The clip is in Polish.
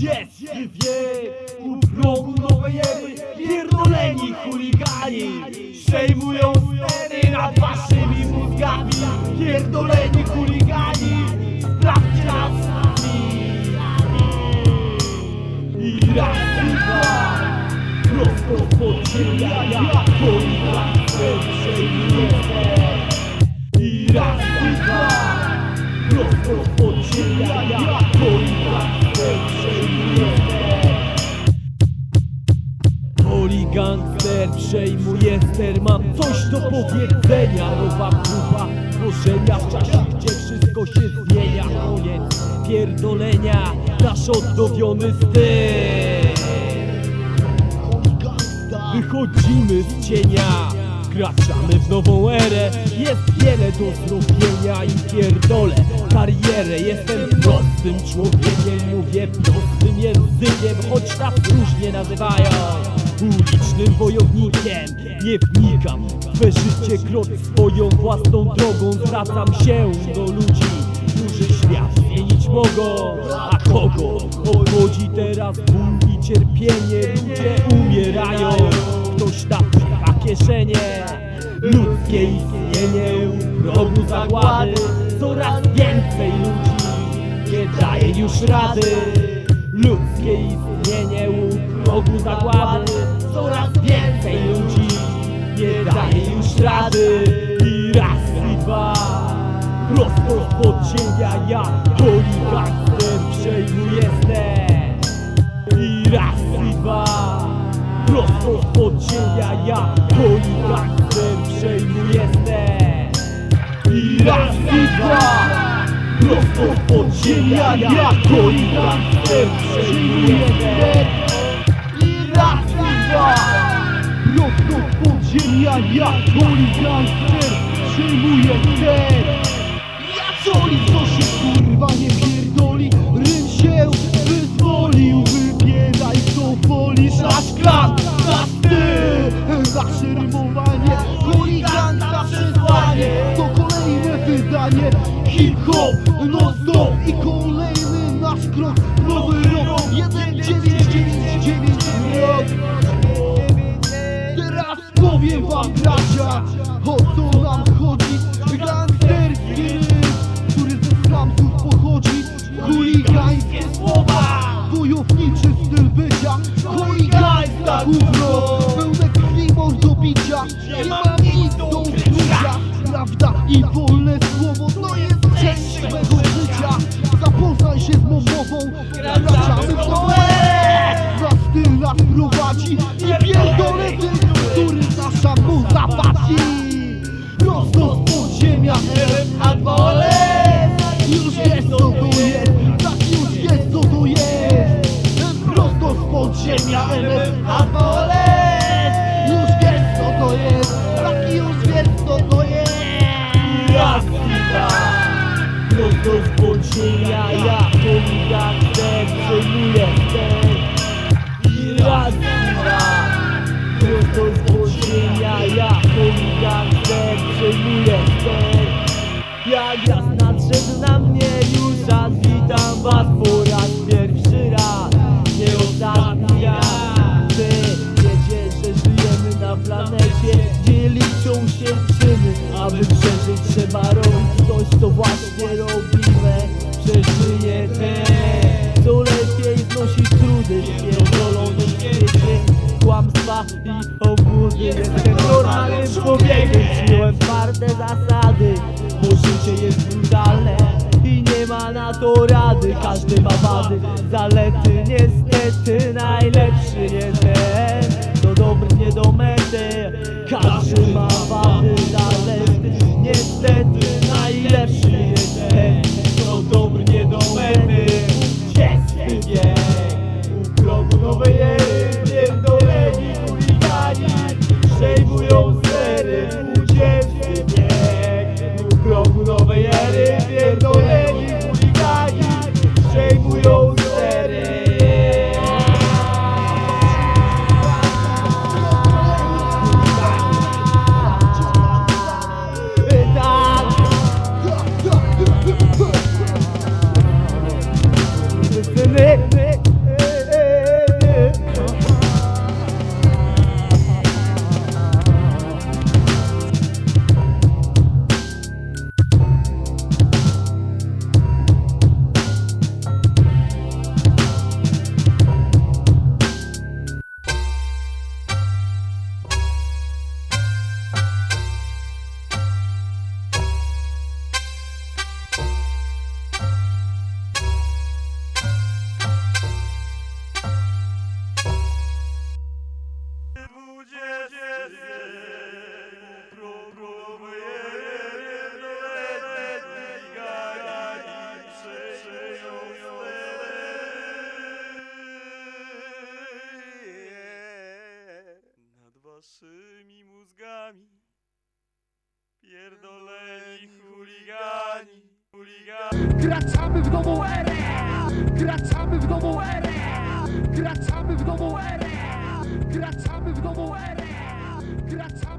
Jest wie u progu nowej ery Pierdoleni chuligani. Przejmują stery nad waszymi mózgami Pierdoleni chuligani. Sprawdźcie nas I raz, i dwa. Prosto z podziemia jak Przejmuje. I raz, i dwa. Prosto z podziemia jak gangster przejmuje ster Mam coś do powiedzenia. Nowa próba tworzenia w czasie Gdzie wszystko się zmienia. Koniec pierdolenia Nasz odnowiony styl Wychodzimy z cienia Wkraczamy w nową erę. Jest wiele do zrobienia I pierdolę karierę. Jestem prostym człowiekiem Mówię prostym językiem Choć nas różnie nazywają Ulicznym wojownikiem Nie wnikam. W życie krok swoją własną drogą Zwracam się do ludzi Którzy świat zmienić mogą. A kogo obchodzi teraz ból i cierpienie? Ludzie umierają. Ktoś napycha kieszenie. Ludzkie istnienie u progu zagłady. Coraz więcej ludzi nie daje już rady. Ludzkie istnienie u progu zagłady Coraz więcej ludzi nie daje już rady. I raz i dwa Prosto z podziemia ja Poligangster przejmuję ster I raz i dwa Prosto z podziemia ja Poligangster przejmuję ster I raz i dwa Prosto z podziemia ja Poligangster przejmuję podziemia ja Poligangster przejmuję ster Ja coli, co się kurwa nie pierdoli. Rym się wyzwolił Wybiegaj co wolisz na szklan Na ty Nasze rymowanie. Holigan na przesłanie. To kolejne wydanie. Hip-hop non stop I kolejny nasz krok O co nam chodzi? Gangsterski rym Który ze slumsów pochodzi. Chuligańskie słowa. Wojowniczy styl bycia. Chuligańska gówno. Pełne krwi mordobicia Nie mam nic do ukrycia. Prawda i wolne słowo To jest część mego życia. Zapoznaj się z mą mową Wkraczamy w erę Na styl nas prowadzi. I pierdolę tym, który nasza muza pasi Prosto z podziemia a wolę Już wiesz co to jest. Tak już wiesz co to jest. Prosto z podziemia a wolę Już wiesz co to jest. Tak już wiesz co to jest. Dwa Prosto z podziemia ja Poligangster przejmuję Raz nadszedł na mnie już raz. Witam was po raz pierwszy raz. Nie ostatni raz Wy wiecie, że żyjemy na planecie Gdzie liczą się czyny. Aby przeżyć trzeba robić coś co właśnie robimy. Przeżyje ten Co lepiej znosić trudy Pierdolony w świecie Kłamstwa i obłudy. Jestem normalnym człowiekiem. Przyjąłem twarde zasady Każdy ma wady, zalety Niestety najlepszy nie ten To dobry nie do mety Każdy ma Graczamy w nową erę! Graczamy w nową erę! Graczamy w nową erę! Graczamy w nową erę! Graczamy